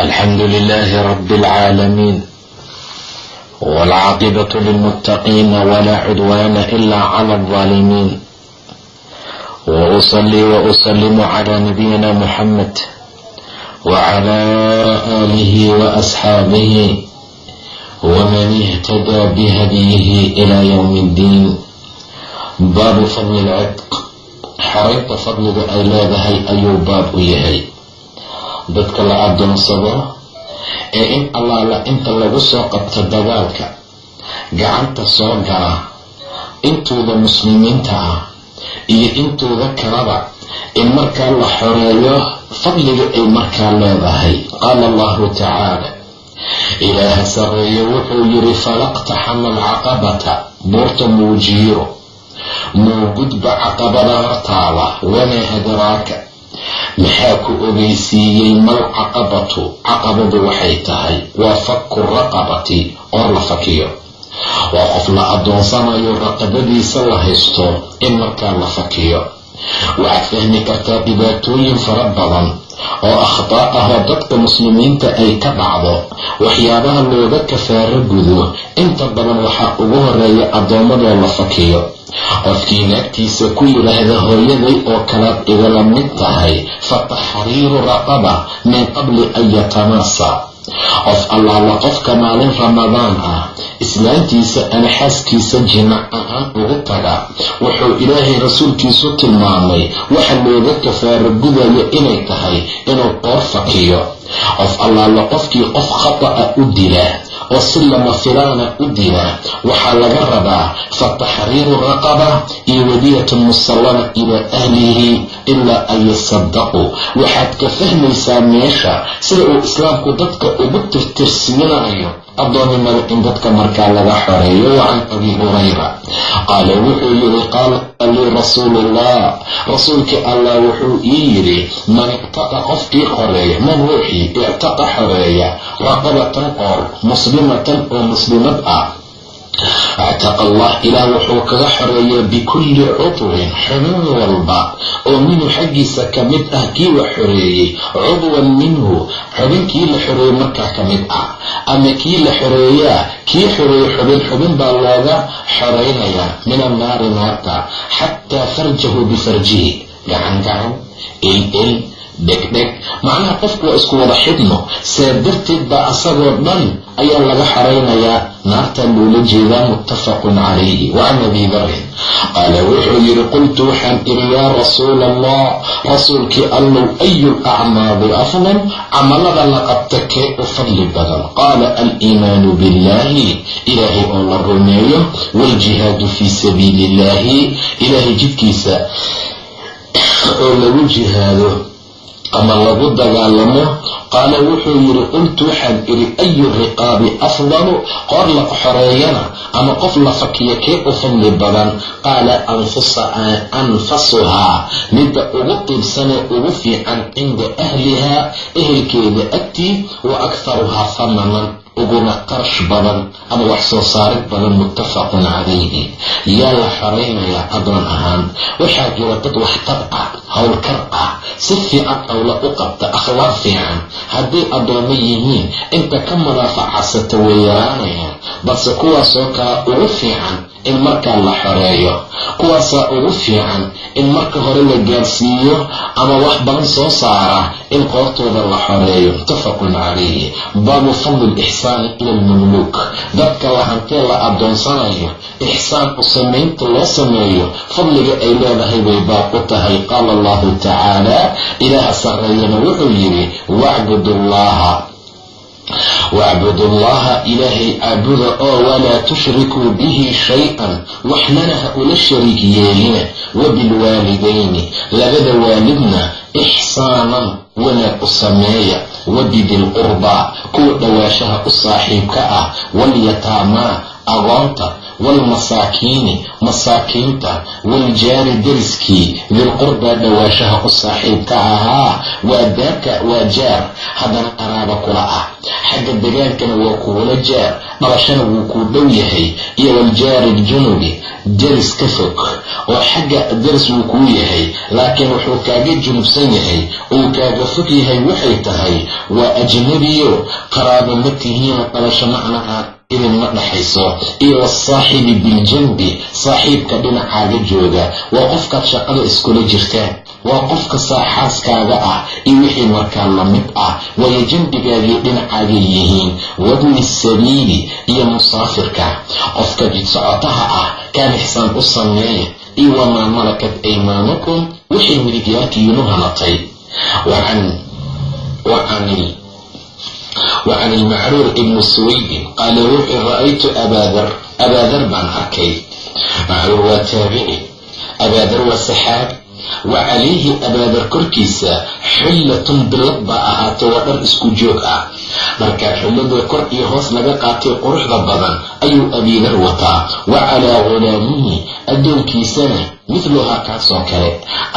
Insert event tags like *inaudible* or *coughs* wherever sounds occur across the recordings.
الحمد لله رب العالمين والعاقبة للمتقين ولا عدوان إلا على الظالمين وأصلي وأسلم على نبينا محمد وعلى آله وأصحابه ومن اهتدى بهديه إلى يوم الدين باب فضل العتق xaraynta fadliga ay leedahay ayuu baab u yahay dadka la adoonsado ee in allaala inta lagu soo qabto dagaalka gacanta soo gala intooda muslimiinta ah iyo intooda kalaba in markaa la xoreeyo fadliga ay markaa leedahay. Qaala allahu tacaala ilaaha sarreeye wuxuu yiri falaqtaxama alcaqabata buurta muujiiro muu gudba caqabada hortaada wamaa adraaka maxaa ku ogeysiiyey mal caqabatu? Caqabadu waxay tahay waa faku raqabati oo la fakiyo. Waa qof la adoonsanayo raqabadiisa la haysto in markaa la fakiyo waxaad fahmi kartaa dhibaatooyin fara badan oo akhtaa ah oo dadka muslimiinta ay ka dhacdo. Waxyaabaha looga kafaaro gudo. Inta badan waxaa ugu horreeya addoommadoo la fakiyo. Qofkii naagtiisa ku yidhaahda hooyaday oo kalaad igala mid tahay fa taxriiru raqaba min qabli an yatamaasa qof allaala qofka maalin ramadaan ah islaantiisa ama xaaskiisa jinac ahaan ugu taga. Wuxuu ilaahay rasuulkiisu tilmaamay waxa looga kafaaro gudayo inay tahay inuu qoor fakiyo. Qof allaala qofkii qof khata'a u dila oo si lama filaana u dila waxaa laga rabaa fa taxriiru raqaba iyo wadiyatun musallama ilaa ahlihi ilaa an yasadaquu waxaad ka fahmaysaa meesha sida uu islaamku dadka ugu tirtirsiinayo addoonnimada in dadka markaa laga xoreeyo wa can abi hurayra. Qaala wuxuu yidhi qaala lii rasuulullah rasuulkii allah wuxuu ii yidhi man ictaqa qofkii xoreeya man ruuxii ictaqa xoreeya raqabatan qoor muslimatan oo muslimad ah actaqa allah ilaah wuxuu kaga xoreeyaa bikulli cudwin xubin walba oo minhu xaggiisa ka mid ah kii la xoreeyey cudwan minhu xubinkii la xoreeyey markaa ka mid ah. Ama kii la xoreeyaa kii xoreeyey xubin xubin baa looga xoraynayaa min annaari naarta xataa farjahu bifarjihi gacan gacan dhegdheg macnaha qofku waa isku wada xidhno saa darteed baa asagoo dhan ayaa laga xoraynayaa naartaa loola jeedaa muttafaqun calayhi. Wa can abi darin qaala wuxuu yidhi qultu waxaan idhi yaa rasuula allah rasuulkii allow ayu lacmaali afdal? Camalada la qabta kee u fadli badan? Qaala aliimaanu billahi ilaahay oo la rumeeyo waaljihaadu fii sabiili illahi ilaahay jidkiisa *coughs* oo lagu jihaado ama lagu dagaalamo qaala wuxuu yidhi qultu waxaan idhi ayu riqaabi afdalu? Qoor la xoreeyana ama qof la fakiya kee u fadli badan? Qaala anfasuhaa midda ugu qiibsanee ugu fiican cinda ahlihaa ehelkeeda agtii wa akharuhaa hamanan uguna qarash badan ama wax soo saarid badan muttafaqun calayhi. Yaa la xoraynayaa adoon ahaan waxaa jira dad waxtar ah howlkar ah si fiican howla u qabta akhlaaq fiican. Hadday addoommo yihiin inta ka madaafacasata way yaraanayaan balse kuwaasoo kala ugu fiican in markaa la xoreeyo kuwaasaa ugu fiican in marka hore la gaarsiiyo ama wax badan soo saara in qoortooda la xoreeyo muttafaqun calayhi baabu fadli lixsaani ila almamluuk. Dadka lahantee la adoonsanayo ixsaan u samaynta loo sameeyo fadliga ay leedahay bay baab u tahay. Qaala allahu tacaala ilaaha sarreeyana wuxuu yidhi wacbud llaha wacbudu llaha ilaahay caabuda oo walaa tushrikuu bihi shay-an waxnana ha ula shariik yeelina wabilwaalidayni labada waalidna ixsaanan wanaag u sameeya wabidilqurbaa kuwa dhawaashaha u saaxiibka ah walyataamaa agoonta waalmasaakiini masaakiinta waaljaari deriskii dilqurbaa dhawaashaha u saaxiibka ahaa waa daarka waa jaar haddana qaraaba kula ah xagga degaankana waa kuwala jaar dhalashana wuu kuu dhow yahay iyo waljaari ljunubi deris ka fog oo xagga deris wuu kuu yahay laakiin wuxuu kaaga junubsan yahay uu kaaga fog yahay waxay tahay waa ajnabiyo qaraabo ma tihiina dhalasho macnaha idin ma dhaxayso. Iyo wasaaxibi biljanbi saaxiibka dhinacaaga jooga. Waa qofkaad shaqada iskula jirtaan waa qofka saaxaaskaaga ah iyo wixii markaa la mid ah. Waayo jambigaagii dhinacaagay yihiin. Wabni sabiili iyo musaafirka. Qofka jidsocotaha ah kaan ixsaan u sameeya iyo wamaa malakat aymaanukum wixii midigyaalkiinu hanatay وcan ilmacruur ibni suwaydin qaala wuxuu ra'aytu abaadar abaadar baan arkay. Macruur waa taabici abaadar waa saxaabi. Wa calayhi abaadar korkiisa xillatun bilad baa ahaatay waa dhar isku joog ah. Dharkaa xillada kor iyo hoos laga qaatay quruxda badan ayuu abiidar wataa. Wa calaa addoonkiisana midluhaa kaasoo kale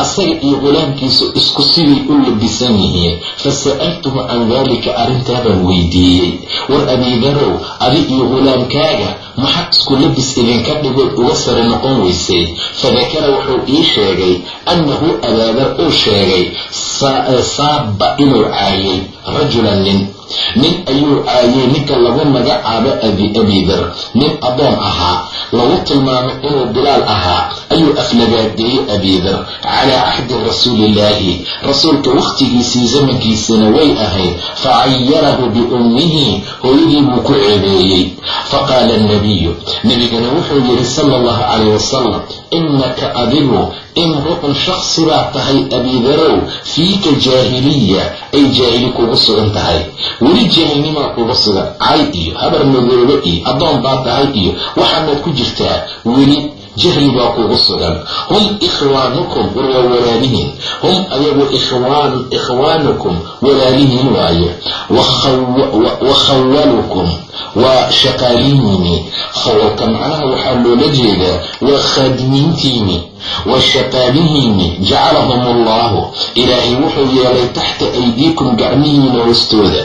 asaga iyo ghulaamkiisu isku siday u labisan yihiin. Fa sa'altuhu can daalika arrintaabaan weydiiyey. War abiidarow adi iyo ghulaamkaaga maxaa isku labis idinka dhigood uga sare noqon weysay. Fadakara wuxuu ii sheegay annahu abaadar uu sheegay saaba inuu caayay rajulan nin nin ayuu caayay ninka lagu magacaabo abiidar nin addoon ahaa lagu tilmaamay inuu bilaal ahaa ayuu aflagaadeeyey abiidar calaa cahdi rasuulillaahi. Rasuulka wakhtigiisii zamankiisina way ahayd. Facayarahu biummihi hooyadii buu ku ceebeeyey. Faqaala annabiyu nebigana wuxuu yidhi sala allahu calayh wasalam innaka adigu imru'un shaksi baa tahay abiidarow fiika jaahiliya ay jaahili kugu sugan tahay. Weli jaahilnimaa kuga sugan cay iyo habar madoobe iyo addoon baa tahay iyo waxaanaad ku jirtaa. Weli jahli baa kugu sugan hum ikhwaanukum war waa walaalihiin hum ayagu ikhwaanukum walaalihiin waaye wa khawalukum waa shaqaalihiini khawalka macnaha waxaa loola jeedaa waa khaadimiintiini wa shaqaalihiini jacalahum allahu ilaahay wuxuu yeelay taxta aydiikum gacmihiina hoostooda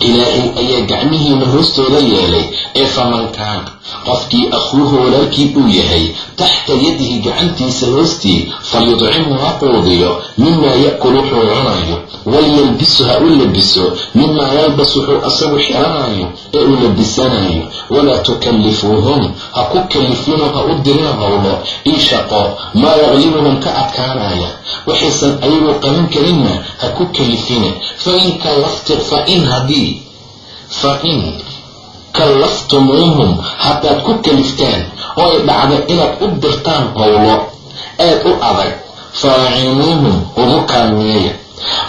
ilaahay ayaa gacmihiina hoostooda yeelay ee faman kaana qofkii akhuuhu walaalkii uu yahay taxta yadihi gacantiisa hoostii falyudcimhu ha quudiyo mimaa ya'kul wuxuu cunayo walyalbisu ha u labiso mimaa yalbas wuxuu asagu xiranayo ee uu labisanayo walaa tukallifuuhum ha ku kallifinoo ha u dirina howlo ii shaqo maa yaqlibuhum ka adkaanaya waxaysan ayagu qaban karinna ha ku kallifina fain kallafti fain haddii fain kallaftumuuhum haddaad ku kaliftaan oo ay dhacda inaad u dirtaan howlo aad u adag faacinuuhum ugu kaalmeeya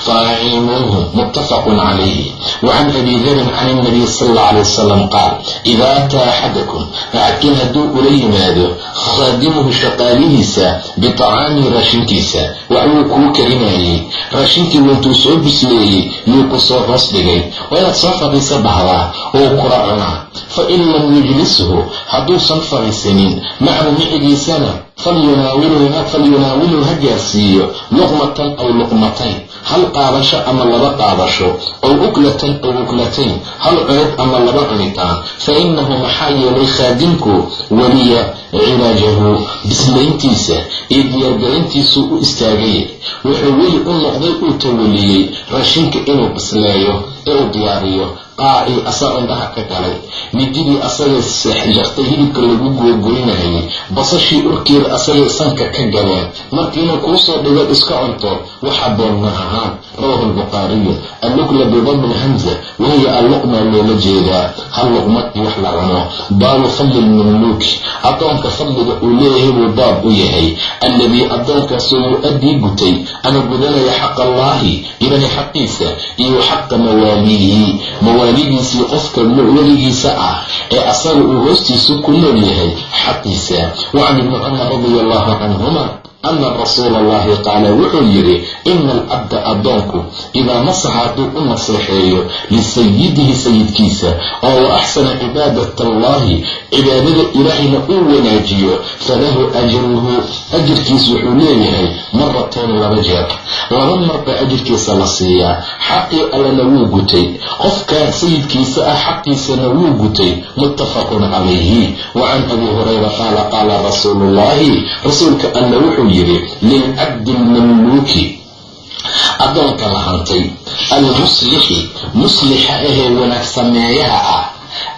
faacinuuhum muttafaqun calayhi wacan abi darin can ilnabiy sala alla alay wasalam qaal idaa ataa axadakum axadkiin hadduu ula yimaado khaadimuhu shaqaalihiisa biطacaamihi raashinkiisa waxbuu kuu karinayay raashinkii wintuu soo bisleeyey yuu ku soo hoos dhigay waa inaad soo fadhiisa dhahdaa oo kula cunaa fa in lam yujlishu hadduusan fadhiisanin macahu micigiisana falyunaawiluhu ha gaarsiiyo luqmatan aw luqmatayn hal qaadasho ama laba qaadasho aw uklatan aw uklatayn hal cunid ama laba cunitaan fa inahu maxaa yeelay khaadimku weliya cilaajahu bislayntiisa iyo diyaargarintiisuu u istaagay wuxuu weli u noqday uu tawaliyey raashinka inuu bisleeyo ee uu diyaariyo qaacii asaa indhaha ka galay. Mididii asagay seexjartay hilibka lagu googoynayay basashii urkeeda asagay sanka ka galeen markiina kuusoo dhigood iska cunto waxa boon ma ahaan rawahu lbukhaariyu allukla bidami lhamza wahiya alluqma loola jeedaa. Hal luqmadii wax la cuno. Baabu fadli lmamluuki addoonka fadliga uu leeyahay buu baab u yahay. Alladii addoonkaasoo yu-addii gutay ama gudanaya xaq allaahi ilaahay xaqiisa iyo xaqa mawaaliihi mawaalidiisii qofka weligiisa ah ee asaga uu hoostiisa ku nool yahay xaqiisa wacan ibni cumar radia allahu canhuma ana rasuula allahi qaala wuxuu yidhi ina alcabda addoonku idaa nasaxa hadduu u naseexeeyo lisayidihi sayidkiisa oo wa axsana cibaadat allahi cibaadada ilaahayna uu wanaajiyo falahu ajruhu ajirkiis wuxuu leeyahay maratayn laba jeer laba mar baa ajirkiisa la siiyaa xaqii allana wuu gutay qofka sayidkiisa ah xaqiisana wuu gutay muttafaqun calayhi wa can abi hurayra qaala qaala rasuulu ullahi rasuulka alla wuxuu yidhi lilcabdi lmamluuki addoonka la hantay almuslixi muslixa ahee wanaag sameeyaha ah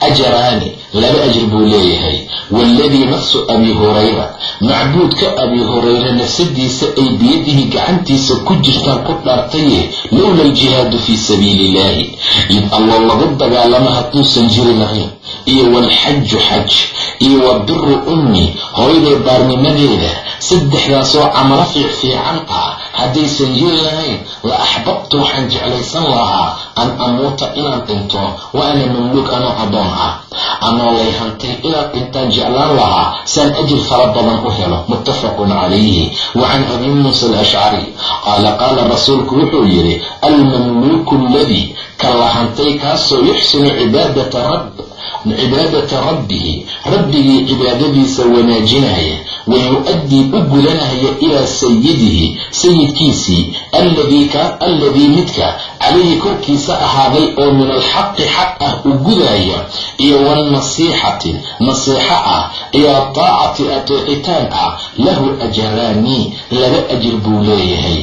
ajraani laba ajir buu leeyahay. Waaladii nafsu abi hurayra macbuudka abi hurayra nafsadiisa ay biyadihi gacantiisa ku jirtaan ku dhaartaye lowla aljihaadu fii sabiili illaahi id alloo lagu dagaalamo hadduusan jiri lahayn iyo walxaju xaj iyo wa biru ummi hooyday baarnimadeeda saddexdaasoo camalo fiicfiican ah haddaysan jiri lahayn la axbabtu waxaan jeclaysan lahaa an amuuta inaan dhinto. Wa ana mamluuk anoo addoon ah. Anoo lay hantay inaan dhintaan jeclaan lahaa saan ajir fara badan u helo. Muttafaqun calayhi wa can abi muusa alashcari qaala qaala rasuulku wuxuu yidhi almamluuku aladii ka la hantay kaasoo yuxsinu cibaadata rabb cibaadata rabbihi rabbigii cibaadadiisa wanaajinaya wa yu-addii u gudanaya ilaa sayidihi sayidkiisii alladii midka calayhi korkiisa ahaaday oo min alxaqi xaq ah u gudaya iyo waalnasiixati nasiixo ah iyo ataacati ateecitaan ah lahu ajaraani laba ajir buu leeyahay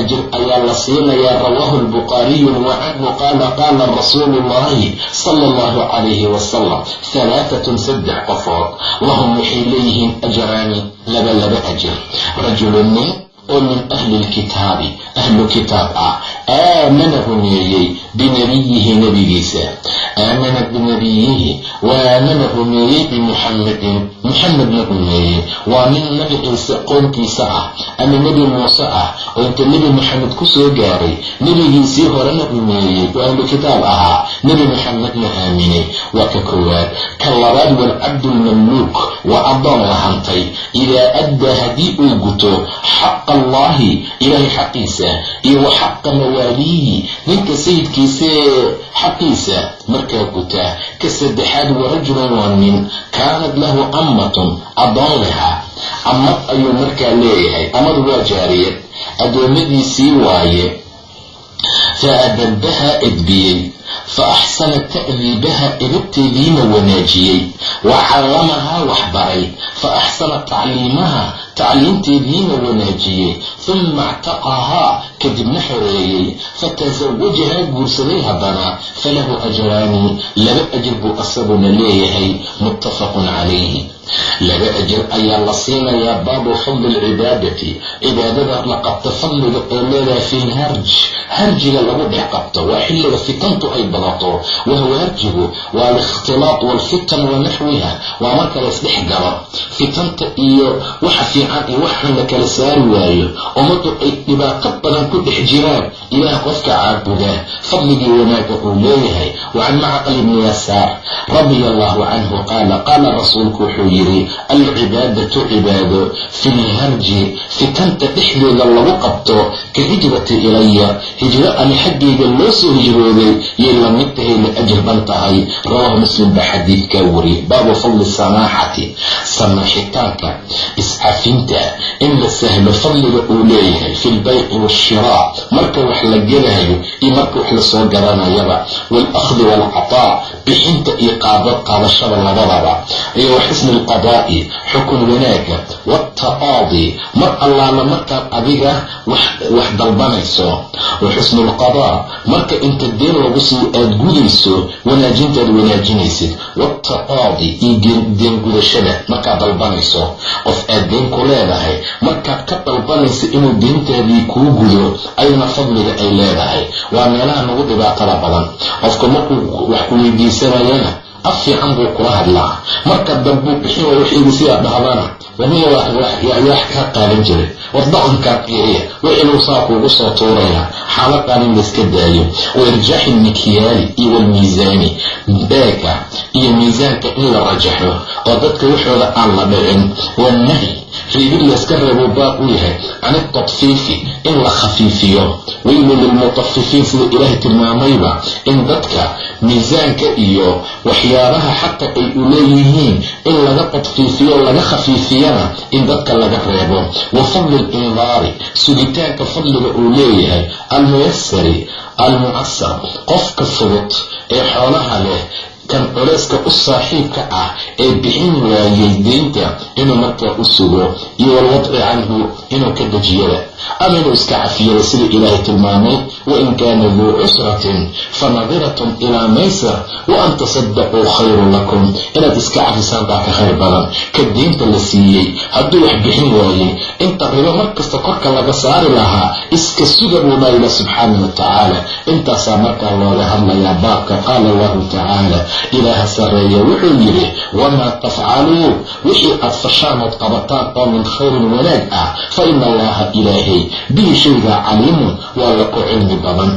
ajir ayaa la siinayaa rawaahu lbukhaariyu wa canhu qaala qaala rasuulu llahi sala allahu calayhi wasalam halaatatun saddex qofood lahum waxay leeyihiin ajraani laba laba ajir rajulu nin oo min ahli lkitaabi ahlu kitaab ah aamana rumeeyey binabiyihi nebigiisa aamana binabiyihi wa aamana rumeeyey bimuxamedin muxamedna rumeeyey waa nin nabi ciise qoonkiisa ah ama nebi muuse ah oo inta nebi moxamed ku soo gaaray nebigiisii horena rumeeyey oo ahlu kitaab ahaa nebi moxamedna aaminay waa ka koowaad ka labaad walcabdulmamluuk waa addoon la hantay idaa addaa haddii uu guto xaqa allahi ilaahay xaqiisa iyo wa xaqa mawaaliihi ninka sayidkiisaee xaqiisa markaa gutaa ka saddexaad wa rajulun waa nin kaanad lahu ammatun addoon lahaa amad ayuu markaa leeyahay amadu waa jaariyad addoommadiisii waaye. Fa adabbaha edbiyey fa axsana ta'diibaha edabteediina wanaajiyey wa callamahaa waxbaray fa axsana tacliimaha tacliimteediina wanaajiyey huma actaqahaa kadibna xoreeyey fatasawajahaa guursaday haddana falahu ajraani laba ajir buu asaguna leeyahay muttafaqun calayhi. Laba ajir ayaa la siinayaa baabu fadli lcibaadati cibaadada la qabto fadliga oo leedahay fi lharj harjiga lagu dhex qabto waa xilliga fitantu ay badato wahuwa harjigu waa alikhtilaaq walfitan wa naxwiha waa marka laysdhex galo. Fitanta iyo waxa fiican iyo waxaan la kala saari waayo ummadu ay dhibaato badan ku dhex jiraan. Ilaah qofka caabudaa fadligii wanaaga uu leeyahay wa can macqal ibni yasaar radia allahu canhu qaala qaala rasuulku wuxuu yidhi alcibaadatu cibaado fi lharji fitanta dhexdeeda lagu qabto ka hijrati ilaya hijro ani xaggayga loo soo hijrooday yay la mid tahay la ajir ban tahay. Rawaahu muslim baa xadiidkaa wari baabu fadli samaaxati samaaxitaanka iscafinta in la sahlo fadliga uu leeyahay fi lbayci waashiraa marka wax la gelahayo iyo marka wax la soo garanayaba waalahdi waalcataa bixinta iyo qaadashada labadaba. Iyo wa xusni alqadaa'i xukun wanaaga waataqaadi mar allaala markaad adiga wax dalbanayso wa xusnu lqadaa marka inta deen lagu sii aad gudayso wanaajintaad wanaajinaysid. Waataqaadi iyo deengudashada markaad dalbanayso. Qof aad deen ku leedahay markaad ka dalbanaysa inuu deentaadii kuu gudo ayna fadliga ay leedahay. Waa meelaha nagu dhibaatada badan. Qofka markuu wax ku weydiisanayana af fiican buu kula hadlaa. Marka dambuu bixin waa waxaygu sidaa dhahdana wamiya wax kaa qaadan jiray. War dhaqankaa fiiriya wixinuu saa kuugu soo tuurayaa xaaladan in layska daayo. Wairjaaxi lmikyaali iyo walmiisaani beega iyo miisaanka in la rajaxo oo dadka waxooda aan la dhicin. Wannahy reebid layska reebuu baab u yahay. Can itatfiifi in la khafiifiyo. Weylu lilmutafifiin sida ilaahay tilmaamayba. In dadka miisaanka iyo waxyaabaha xaqa ay u leeyihiin in laga tadfiifiyo laga khafiifiyana in dadka laga reebo. Wa fadli lindaari sugitaanka fadliga uu leeyahay. Almuyasari almucasar qofka fudud ee xoolaha leh kan culeyska u saaxiibka ah ee bixin waayay deynta inuu markaa u sugo iyo walwadci canhu inuu ka dejiyada. Ama inuu iska cafiyada sida ilaahay tilmaamay wain kaana duu cusratin fa nadiratun ilaa maysar wa an tasadaquu khayrun lakum. Inaad iska cafisaan baa ka khayr badan. Ka deynta la siiyey hadduu wax bixin waayey inta ribo mar kasta korka laga saari lahaa iska suga buubaa ila subxaana wa tacaala. Intaasaa markaa looga hadlayaa baabka qaala allahu tacaala ilaaha sarreeya wuxuu yidhi wamaa tafcaluu? Wixii aad fashaan ood qabataan oo min khayrin wanaag ah fa ina allaha ilaahay bihi shaygaa caliimun waa la ku cilmi badan.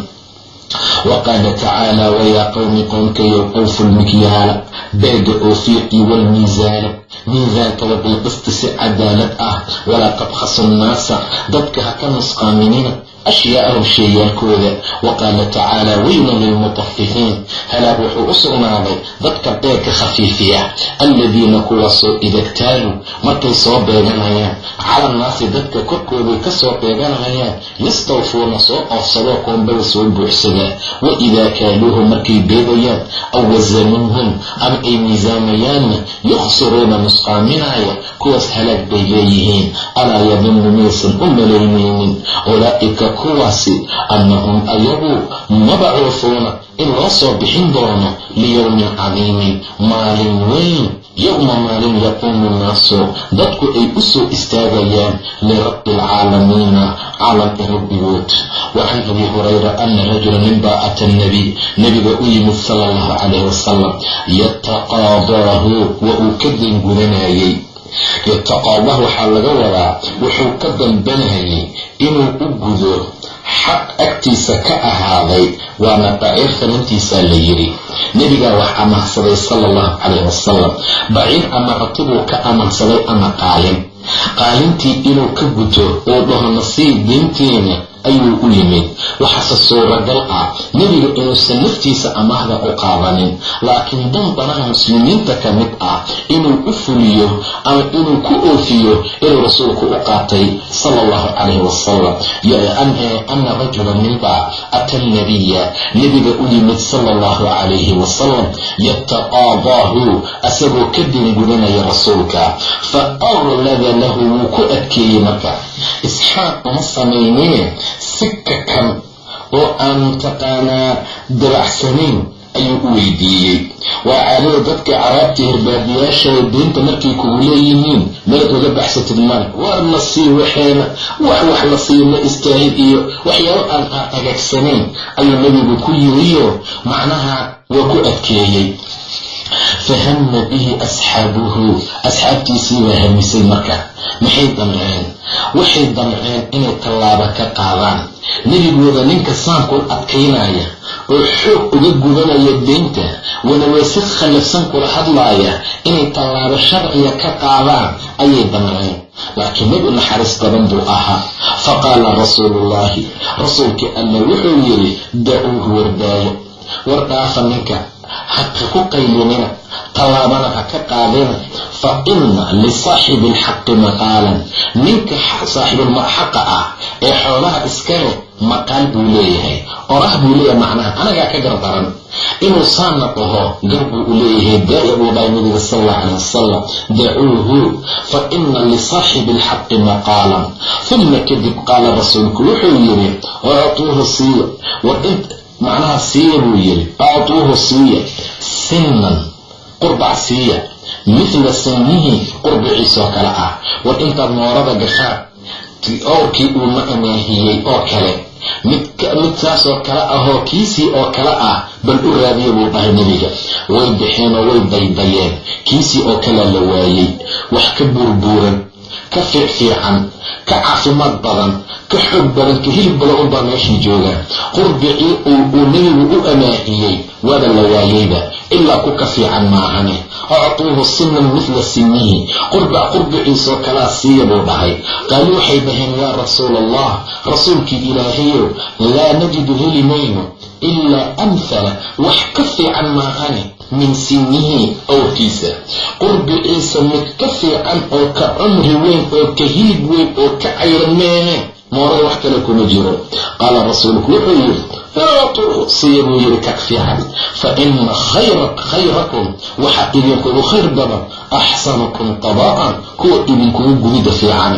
Wa qaala tacaala wayaa qowmi qoomkayow awfu lmikyaala beega oofiiqii walmiisaana miisaankada bilqisti si cadaalad ah walaa tabkhasu nnaasa dadka ha ka nusqaaminina ashyaa'ahum sheeyaalkooda wa qaala tacaala weylan lilmutafifiin halaag wuxuu u sugnaaday dadka beegka khafiifiya alladiina kuwaasoo idagtaaluu markay soo beeganayaan cala nnaasi dadka korkooday ka soo beeganayaan yastawfuuna soo oofsadoo koombada soo buuxsada wa idaa kaaluuhu markay beegayaan aw wasanuuhum ama ay miisaamayaanna yukhsiruuna nusqaaminaya kuwaas halaag bay leeyihiin alaa yadunnu miyaysan u malaynaynin ulaa'ika kuwaasi annahum ayagu mabacuufuuna in loo soo bixin doono liyowmin cadiimin maalin weyn yowma maalin yaquumu nnaasu. Dadku ay u soo istaagayaan lirabbi alcaalamiina caalamka rabbigood. Wa can abi hurayra ana rajula ninbaa ata nabiy nabiga u yimid sala allahu calayh wasalam yataqaadaahu wa uu ka dangudanayay yataqaadah waxaa laga wadaa wuxuu ka dalbanayay inuu u gudo xaq agtiisa ka ahaaday waana baciir farintiisaa la yidhi. Nebigaa wax amahsaday sala allahu calayh wasalam baciir ama ratibuu ka amahsaday ama qaalin qaalintii inuu ka guto uu dhaho nasiib diinteena ayuu u yimid waxaase suuragal ah nebiga inuusan naftiisa amaahda u qaadanin laakiin dan danaha muslimiinta ka mid ah inuu u fuliyo ama inuu ku oofiyo inuu rasuulku u qaatay sala allahu calayhi wasalam ana rajula ninbaa ata nabiya nebiga u yimid sala allahu calayhi wasalam yataqaadaahu asagoo ka dangudanaya rasuulka. Fa awlada lahu wuu ku adkeeyey marka. Isxaaq uma samaynee sika kan oo aan mataqaanaa dabacsanayn ayuu u weydiiyey. Waa caadada dadka caraabta hirbaadiyaashaoo deynta markay kugu leeyihiin meed uga baxsatid male war la sii waxeena wax wax la sii la istaahid iyo waxyaabo aan agaagsanayn ayuu nebigu ku yiriyo macnaha waa ku adkeeyey fahama bihi asxaabuhu asxaabtiisii baa hamisay marka maxay damceen waxay damceen inay tallaabo ka qaadaan nebigooda ninka saanku adkaynaya oo xoog uga gudanaya deynta wanawaa si khallafsan kula hadlaaya inay tallaabo sharciga ka qaadaan ayay damceen laakiin nebi naxariis badan buu ahaa fa qaala rasuuluullaahi rasuulkii alla wuxuu yidhi dacuuhu wardaayo war dhaafa ninka haka ku qaylinina tallaabana ha ka qaadina fa ina lisaaxibi alxaqi maqaalan. Ninka saaxibulxaqa ah ee xoolaha iskale maqaal buu leeyahay. Orah buu leeyahay macnaha anagaa ka gardaran inuu saana dhaho gar buu u leeyahay daaya buu dhahay nabiga sal alla calay wasalam dacuuhu fa ina lisaaxibi alxaqi maqaalan. Uma kadib qaala rasuulku wuxuu yidhi acuuhu siiya macnaha siiya buu yidhi. Acuuhu siiya. Sinnan. Qurbac siiya. Mithla sinnihi qurbiciisoo kale ah. War intaad moorada gashaan owrkii uu ma amaahiyey oo kale. Mid saasoo kale ahoo kiisii oo kale ah bal u raadiya buu dhahay nebiga. Way baxeen oo way daydayeen kiisii oo kalea la waayey. Wax ka buurbuuran ka fiicfiican ka caafimaad badan ka xoog badan ka hilib badan unbaa meeshii jooga. Qurbicii uu nebigu u amaahiyey waaba la waayeyba ilaa ku ka fiican maahane actuuhu sinan midla sinihi qurbac qurbiciisoo kalaa siiya buu dhahay. Qaaluu waxay dhaheen yaa rasuula allah rasuulkii ilaahayow laa najidu heli mayno ilaa amhala wax ka fiican maahane min sinihi owrkiisa qurbiciisa mid ka fiican oo ka cumri weyn oo ka hilib weyn oo ka cayran meene moorada wax kale kuma jiro qaala rasuulku wuxuu yidhi aatuu siya buu yidhi kag fiican fa ina khayrakum waxaa idinkugu khayr badan axsanukum tabaa'an kuwa idinkugu gudida fiican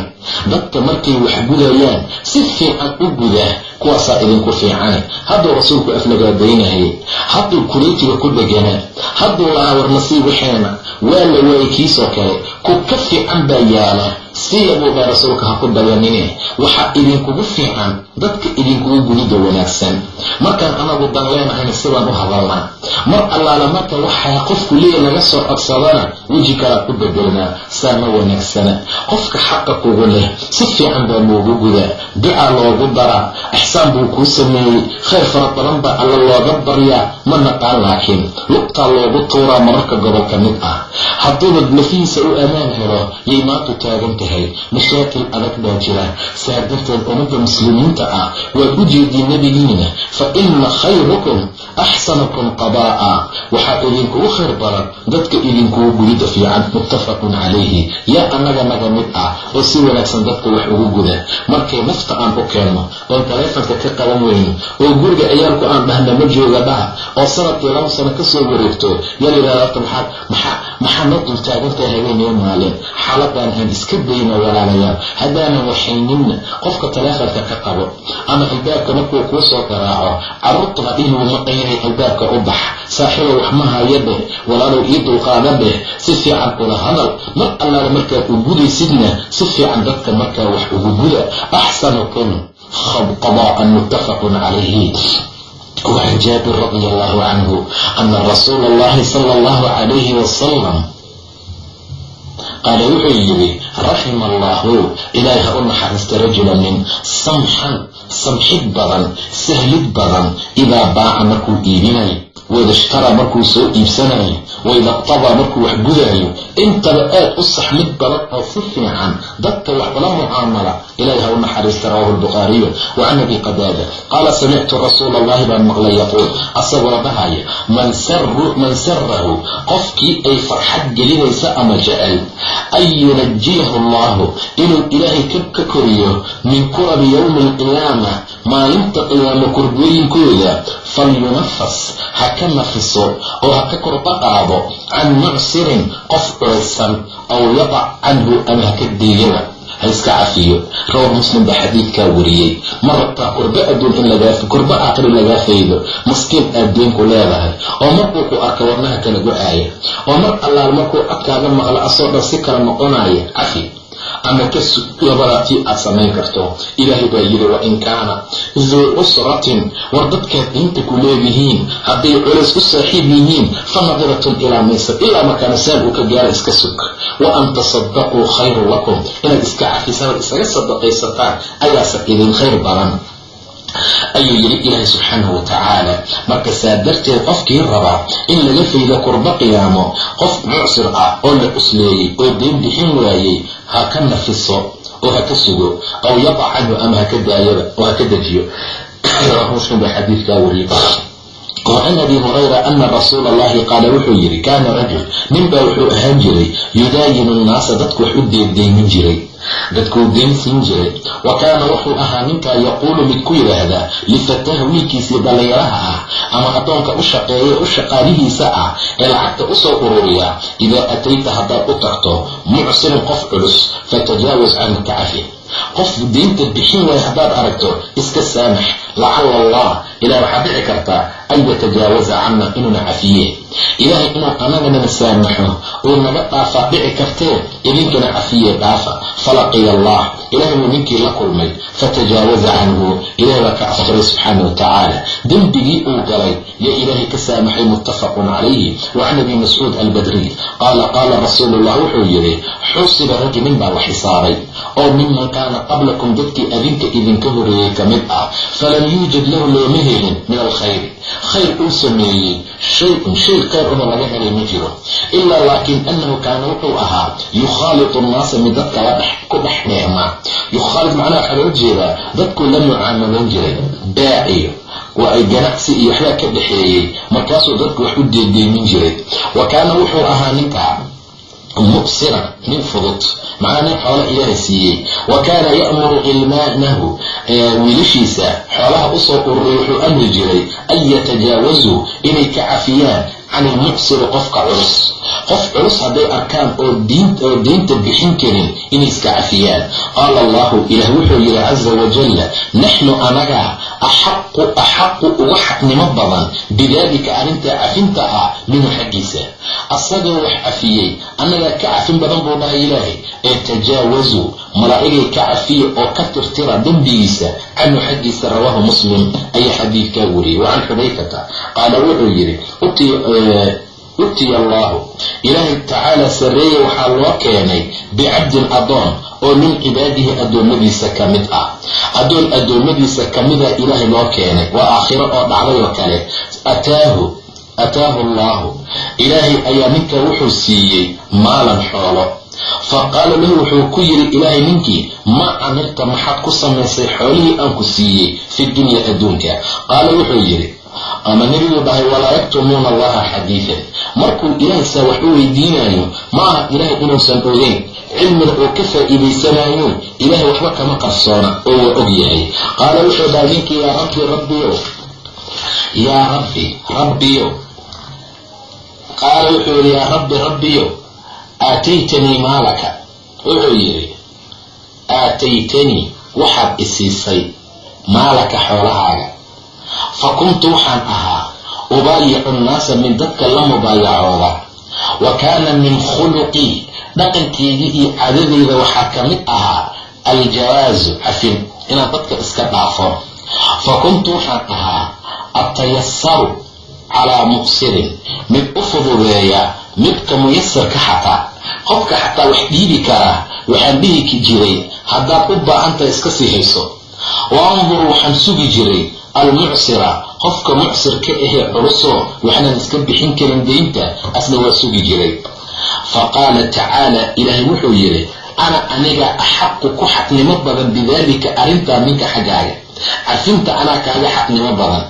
dadka markay wax gudayaan si fiican u gudaa kuwaasaa idinku fiicane hadduu rasuulku aflagaadaynayay hadduu kureytiga ku dheganaa hadduu lahaa warnasiib waxeena waa la waayay kiisoo kale ku ka fiican baa yaalla siya buu dhaa rasuulka ha ku dayanine waxaa idinkugu fiican dadka idinkugu gudida wanaagsan markaan anagu dan leenahayna sidaan u hadalnaa mar allaala marka waxaa qofku leeya laga soo codsadana weji kalaa ku bedelnaa saa ma wanaagsana qofka xaqa kugu leh si fiican baa loogu gudaa ducaa loogu daraa ixsaan buu kuu sameeyey khayr fara badan baa alla looga baryaa ma naqaan laakiin lugtaa loogu tuuraa mararka gobol ka mid ah hadduuba lafihiisa u ammaan helo yay maantu taagan tahay mashaakil adag baa jira saa darteed ummadda muslimiinta ah waad u jeediin nebigiina fa ina khayrukum axsanukum qabaa'a. Waxaa idinkugu khayr badan dadka idinkugu gudida fiican muttafaqun calayhi. Yaa annaga naga mid ah oo si wanaagsan dadka wax ugu guda. Markay nafta aan u keenno oon taleefanka ka qaban weyno oo guriga ciyaalku aan dhahna ma jooga dhaha oo sannadkii laba sano ka soo wareegto yaa layidhahda maxaa maxaa noo dultaagantaha habeenee maalin? Xaaladan aan iska dayno walaalayaal. Haddaanan waxayninna qofka taleefanka ka qabo ama albaabka markuu kuu soo garaaco carruurta hadhihi wuu maqan yahay albaabka u bax saaxiibo wax ma haya dheh walaalow ii dulqaada dheh si fiican kula hadal mar allaala markaad u gudaysidna si fiican dadka markaa wax ugu guda axsanukum qadaa'an muttafaqun calayhi وعن جابر رضي الله عنه أن رسول الله صلى الله عليه وسلم qaala wuxuu yidhi raxima allaahu ilaahay ha u naxariista rajula nin samxan samxid badan sahlid badan idaa baaca markuu iibinayo waida ishtaraa markuu soo iibsanayo waida qtabaa markuu wax gudaayo. Intaba aad u saxmid badan oo si fiican dadka wax ula mucaamala ilahay ha u naxariista rawaahu lbukhaariyu wa abi qadaada qaala samictu rasuula allahi baan maqlay yaquul asagoo dhahaya man sarahu qofkii ay farxad gelinaysa ama jecel? An yunajiyahu allahu inuu ilaahay ka koriyo min kurabi yowmi alqiyaama maalinta qiyaamo kurbooyinkooda falyunafas ha ka nafiso oo ha ka korba qaado can mucsirin qof curaysan aw yadac canhu ama ha ka deegana ha iska cafiyo rawar muslim baa xadiidkaa wariyey. Ma rabtaa kurba adduun in lagaa kurba aakhiri lagaa faydo maskiin aad deenku leedahay oo markuu ku arka wadnaha kala go'aaya. Oo mar allaal markuu codkaaga maqlo asoo dhan si kala noqonaya cafi ama ka labadaatii aad samayn karto. Ilaahay baa yidhi wain kaana duu cusratin war dadkaad diinta ku leedihiin hadday culays u saaxiib yihiin fa nadiratun ilaa maysar ilaa markaana saan uu ka gaara iska sug. Wa an tasadaquu khayrun lakum inaad iska cafisanaad isaga sadaqaysataan ayaase idin khayr badan ayuu yidhi ilaahay subxaanahu watacaala markasaa darteed qofkii rabaa in laga fayda kurbo qiyaamo qof mucsir ah oo la cusleeyey oo deen bixin waayey ha ka nafiso oo ha ka sugo aw yaqac canhu ama haka daayaba oo ha ka dejiyo *coughs* muslim baa xadiidkaa wariyey. Oo can abi hurayra ana rasuula allahi qaala wuxuu yidhi kaana rajul ninbaa wuxuu ahaan jiray yudaayinu nnaasa dadku wax u deedeynin jiray dadkuu deyn siin jiray. Wa kaana wuxuu ahaa ninkaa yaquulu mid ku yidhaahdaa lifataha wiilkiisii dhallinyaraha ah ama addoonka u shaqeeya u shaqaalihiisa ah ee lacagta u soo ururiya. Idaa atayta haddaad u tagto mucsirin qof culus fatajaawaz canhu ka qof deynta bixin waaya haddaad aragto iska saamax lacala allah. Ilah waxaa dhici kartaa an yatajaawaza cana inuuna cafiye ilaahay inuu anagana saamaxo oo naga dhaafaa dhici kartee idinkana cafiye dhaafa. Falaqiya allah. Ilahay buu ninkii la kulmay fatajaawaza canhu. Ilahay baa ka afuray subxaana wa tacaala dembigii uu galay yaa ilaahay ka saamaxay muttafaqun calayhi. Wacan abi mascuud albadriy qaala qaala rasuulu llah wuxuu yidhi xusiba raggi nin baa la xisaabay oo miman kaana qablakum dadkii adinka idinka horeeyey ka mid ah falam yuujad lahu looma helin min alkhayri khayr uu sameeyey shay-un shay khayr una laga helay ma jiro. Ilaa laakin annahu kaana wuxuu ahaa yukhaalitu nnaasa mid dadka la ku dhex dheehmaa yukhaalit macnaha waxaa loo jeedaa dadkuu la mucaamaloon jiray baaciyo waa ay ganacsi iyo waxbaa ka dhexeeyey markaasuu dadku wax u deedeymin jiray. Wa kaana wuxuu ahaa ninka muqsiran nin fudud. Macnaa nin xoolo ilaahay siiyey. Wa kaana ya'muru cilmaanahu wiilashiisa xoolaha u soo ururay wuxuu amri jiray an yatajaawazuu inay ka cafiyaan can ilmucsiri qofka culus qof culus hadday arkaan oo oo deynta bixin karin inay iska cafiyaan qaala allahu ilaah wuxuu yihi caza wajalla naxnu anaga axaqu axaqu uga xaqnimo badan bidaalika arrintaa cafinta ah minhu xaggiisa asagoo wax cafiyey annagaa ka cafin badan buu dhahay ilaahay ee tajaawazuu malaa'igay ka cafiya oo ka tirtira dembigiisa canhu xaggiisa rawaahu muslim ayaa xadiidkaa wariyey wa can xudayfata qaala wuxuu yidhi utiya allahu. Ilaahay tacaala sarreeye waxaa loo keenay bicabdin adoon oo min cibaadihi addoommadiisa ka mid ah. Addoon addoommadiisa ka mida ilaahay loo keenay. Waa aakhiro oo dhacday oo kale. Ataahu ataahu allahu. Ilaahay ayaa ninka wuxuu siiyey maalan xoolo. Fa qaala lahu wuxuu ku yidhi ilaahay ninkii ma camirta maxaad ku samaysay xoolihii aan ku siiyey fi dunya adduunka? Qaala wuxuu yidhi ama nebigu dhahay walaa yaktumuuna allaha xadiidan markuu ilaahay saa wax u weydiinayo ma aha ilaahay inuusan ogeyn cilmina oo ka faa'iidaysanayo ilaahay waxba kama qarsoona oo waa og yahay. Qaala wuxuu dhahay ninkii yaa rabbi rabbiyo yaa rabbi rabbiyo qaala wuxuu yidhi yaa rabbi rabbiyo aataytanii maalaka. Wuxuu yidhi aataytanii waxaad isiisay maalaka xoolahaaga fa kuntu waxaan ahaa ubaayicu nnaasa mid dadka la mubaayacooda wa kaana min khuluqii dhaqankeygii iyo caadadeyda waxaa ka mid ahaa aljawaasu cafin inaan dadka iska dhaafo fa kuntu waxaan ahaa atayasaru calaa muqsirin mid u fududeeya midka muyasarka xataa qofka xataa wax dhiibi karaa waxaan dhihi jiray haddaad u baahantahay iska sii hayso wa andur waxaan sugi jiray almucsira qofka mucsirka ahee culusoo waxnaan iska bixin karin deynta asna waa sugi jiray. Fa qaala tacaala ilaahay wuxuu yidhi ana aniga axaqu ku xaqnimo badan bidaalika arrintaa ninka xaggaaga. Cafinta anaa kaaga xaqnimo badan.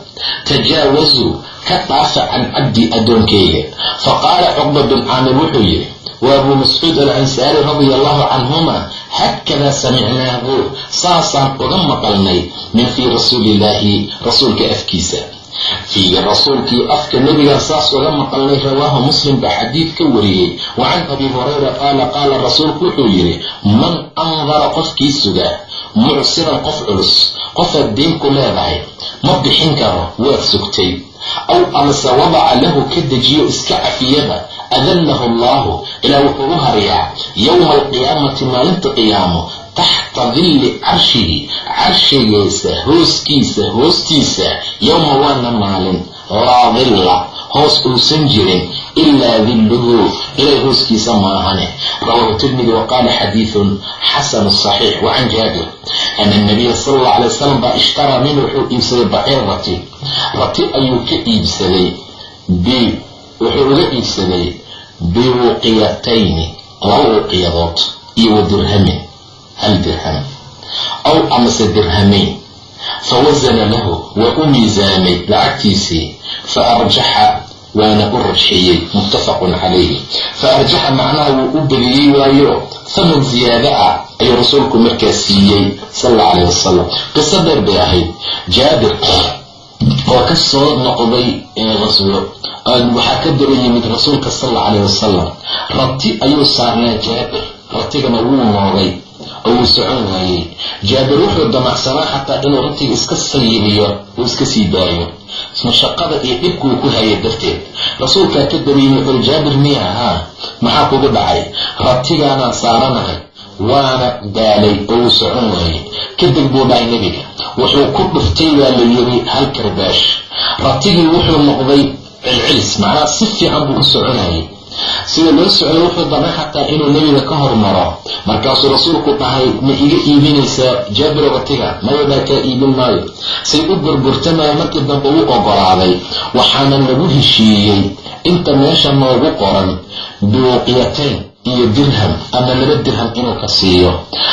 Tajaawazuu ka dhaafa can cabdi addoonkeyga fa qaala cuqba bin caamir wuxuu yidhi wa abuu mascuud alansaari radia allahu canhuma hakadaa samicnaahu saasaan uga maqalnay min fii rasuulillaahi rasuulka afkiisa. Fiiga rasuulkii afka nebigaa saas uga maqalnay rawaahu muslim baa xadiid ka wariyey. Wa can abi hurayra qaala qaala rasuulku wuxuu yidhi man andara qofkii suga mucsiran qof culus qofaad deyn ku leedahay ma bixin karo waad sugtay aw amase wadaca lahu ka dejiyo iska cafiyada adallahu allahu ilaa wuxuu u harayaa yowma alqiyaamati maalinta qiyaamo taxta dilli carshihi carshigiisa hooskiisa hoostiisa yowma waana maalin laa dilla hoos uusan jirin ilaa dilluhu ilay hooskiisa maahane rawahu tirmidi wa qaala xadiidun xasanu saxiix wa can jaabir. Ana nabiya sala alla alay wasalam baa ishtaraa nin wuxuu iibsaday baciir rati. Rati ayuu ka iibsaday b wuxuu uga iibsaday biwuqiyatayni laba wuqiyadood iyo wa dirhamin hal dirham aw amase dirhamayn fa wasana lahu waa u miisaamay lacagtiisii fa arjaxa waana u rajxiyey muttafaqun calayhi. Fa arjaxa macnaha wuu u bediyey waayo thaman ziyaada ah ayuu rasuulku markaas siiyey sal alla calayh wasalam qiso dheer bay ahayd. Jaabir oo ka soo noqday qaswo waxaa ka daba yimid rasuulka sal alla calayh wasalam rabti ayuu saarnaa jaabir rabtigana wuu noogay oo wuu socon waayey. Jaabir wuxuu damacsanaa xataa inuu ratiga iska sayibiyo uu iska sii daayo. Mashaqada iyo dhibku uu ku hayay darteed. Rasuulkaa ka dabayey wuxuu jaabir miya haa maxaa kugu dhacay? Ratigaanaan saaranahay waana daalay oo wuu socon waayey. Kadib buu dhahay nebiga. Wuxuu ku dhuftay waa la yiri hal karbaash. Ratigii wuxuu noqday cilcilis macnaha si fiican buu u soconayay sida loo socday wuxuu damay xataa inuu nebiga ka hormaro. Markaasuu rasuulku dhahay ma iga iibinaysaa jaabiro ratiga mayabaa kaa iibin maayo. Say u burburtamaya markii dambe wuu ogolaaday. Waxaana lagu heshiiyey inta meesha noogu qoran biwuqyatayn iyo dirham ama laba dirham inuu ka siiyo.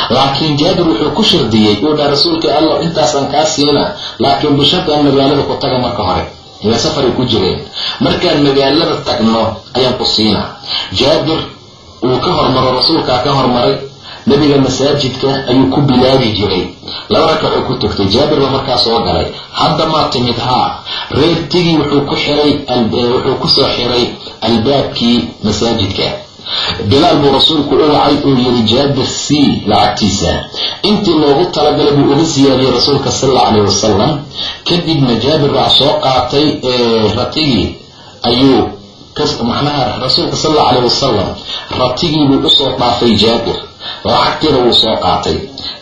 Laakiin jaabir wuxuu ku shardiyey uu dhaha rasuulka allah intaasaan kaa siina. Laakiin bishartaan magaalada ku taga marka hore ila safaray ku jireen markaan magaalada tagno ayaan ku siinaa. Jaabir uu ka hormaro rasuulkaa ka hormaray nebiga masaajidka ayuu ku bilaabi jiray. Laba rakac uu ku tugtay jaabir baa markaa soo galay. Hadda maa timid haa. Reertigii wuxuu ku xiray wuxuu ku soo xiray albaabkii masaajidka bilaal buu rasuulku u wacay uu yiri jaabir c lacagtiisa. Intii loogu talagalay buu uga siyaadiyey rasuulka sal alla alayh wasalam kadibna jaabir baa soo qaatay ratigii ayuu macnaha rasuulka sal alla alayh wasalam ratigii buu u soo dhaafay jaabir lacagtiina wuu soo qaatay.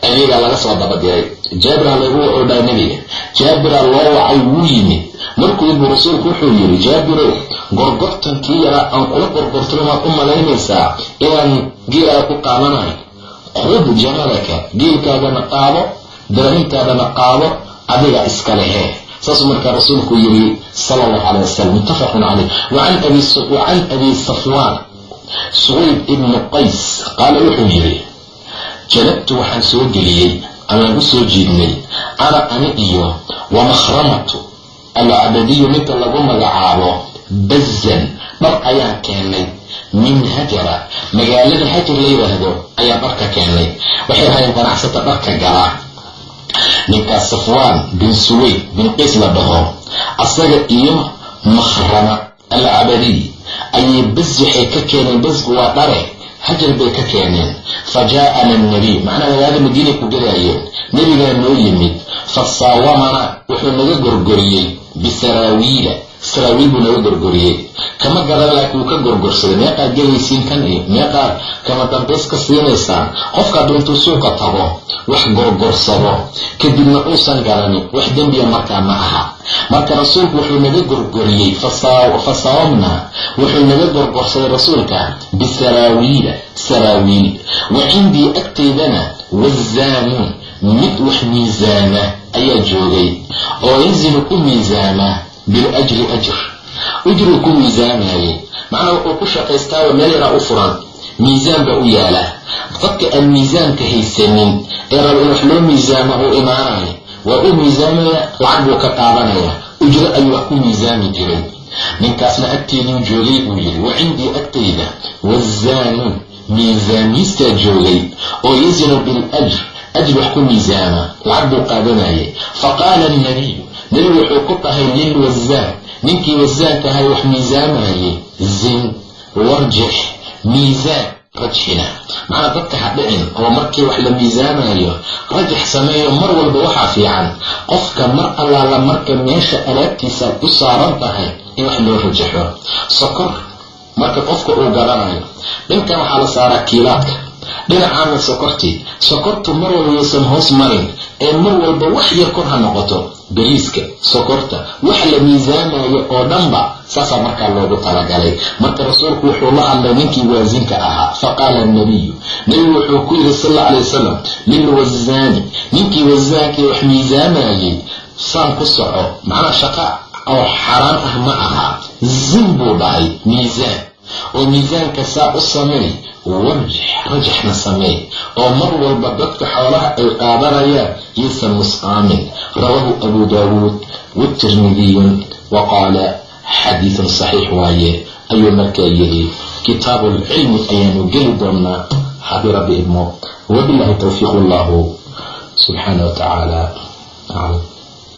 Ayagaa laga soo dabadiray. Jaabira lagu dhahay nebiga jaabira loo wacay wuu yimid. Markuu rasuulku wuxuu yidhi jaabirow gorgortankii yaraa aan kula gorgortay maad u malaynaysaa inaan geelaa ku qaadanayo khud jamalaka geelkaagana qaado darahintaadana qaado adiga iska lehe. Saasuu markaa rasuulku yidhi sala allahu calay wasalam muttafaqun caleyh wacan abi safwaan suwayb ibnu qays qaala wuxuu yidhi jalabtu waxaan soo geliyey amaan u soo jiidnay ana iyo wa makhramatu alcabadiyu ninka lagu magacaabo bazan dhar ayaan keennay min hajara magaalada hajar la yidhaahdo ayaan dharka keennay waxay ahaayeen ganacsata dharka gala ninkaas safwaan bin suweyd bin qays la dhaho asaga iyo makhrama alcabadiy ayay bas waxay ka keeneen basku waa dhare hajar bay ka keeneen fa jaaana nabiy macnaa magaalada madiinay ku gadaayeen nebigaa noo yimid fa saawamana wuxuu naga gorgoriyey bisaraawiila saraawiil buu naga gorgoriyey. Kama garan laakiin wuu ka gorgorsaday meeqaad gelaysiin kan iyo meeqaad kama dambays ka siinaysaan. Qofka hadduu intuu suuqa tago wax gorgorsado kadibna uusan garanin wax dembiya markaa ma aha. Marka rasuulku wuxuu naga gorgoriyey fa wuxuu naga gorgorsaday rasuulka bisaraawiila saraawiil wa cindii agteydana wazaanuun mid wax miisaama ayaa joogay oo yazinu ku miisaama biljri ajr. Ujruu ku miisaamayay macnaa wuxuu ku shaqaystaayo meel yaraa u furan miisaan baa u yaalla. Dadka aan miisaanka haysanin ee raba in wax loo miisaamo uu imaanayo waa u miisaamaya lacag buu ka qaadanaya. Ujro ayuu wax ku miisaami jiray. Ninkaasna agteeduu joogay buu yidhi wa cindii agtayda wazaanuun miisaamiistaa joogay oo yazinu biljr ajr wax ku miisaama lacag buu qaadanayay faqaala nabiyu nebigu wuxuu ku dhahay lilwasaan ninkii wasaankahay wax miisaamayay zin warjix miisaan rajxina. Macnaa dadka ha dhicin oo markii wax la miisaamayo rajax sameeyo mar walba waxaa fiican. Qofka mar allaala marka meesha alaabtiisa u saaran tahay in wax loo rajaxo. Sokor marka qofka uu garanayo dhinkan waxaa la saaraa kiilaadka dhinacaana sokortii sokortu mar walba yaysan hoos marin ee mar walba wax yar kor ha noqoto bariiska sokorta wax la miisaamayo oo dhanba saasaa markaa loogu talagalay. Marka rasuulku wuxuu la hadlay ninkii waasinka ahaa faqaala nabiyu nebigu wuxuu ku yidhi sal alla alay wasalam lilwasaani ninkii wasaankii wax miisaamayay saan ku soco macnaa shaqa oo xaraan ah ma aha zin buu dhahay miisaan oo miisaanka saa u sameey warjix rajaxna sameey oo mar walba dadka xoolaha ay qaadanayaan yaysan musqaamin rawaahu abu daawuud watirmidiyun wa qaala xadiidun saxiix waaye ayuu markaa yidhi kitaabu lcilmi ayaanu geli doonaa haddii rabbi idmo wabilahi towfiiq allahu subxaana wa tacaala. Aclam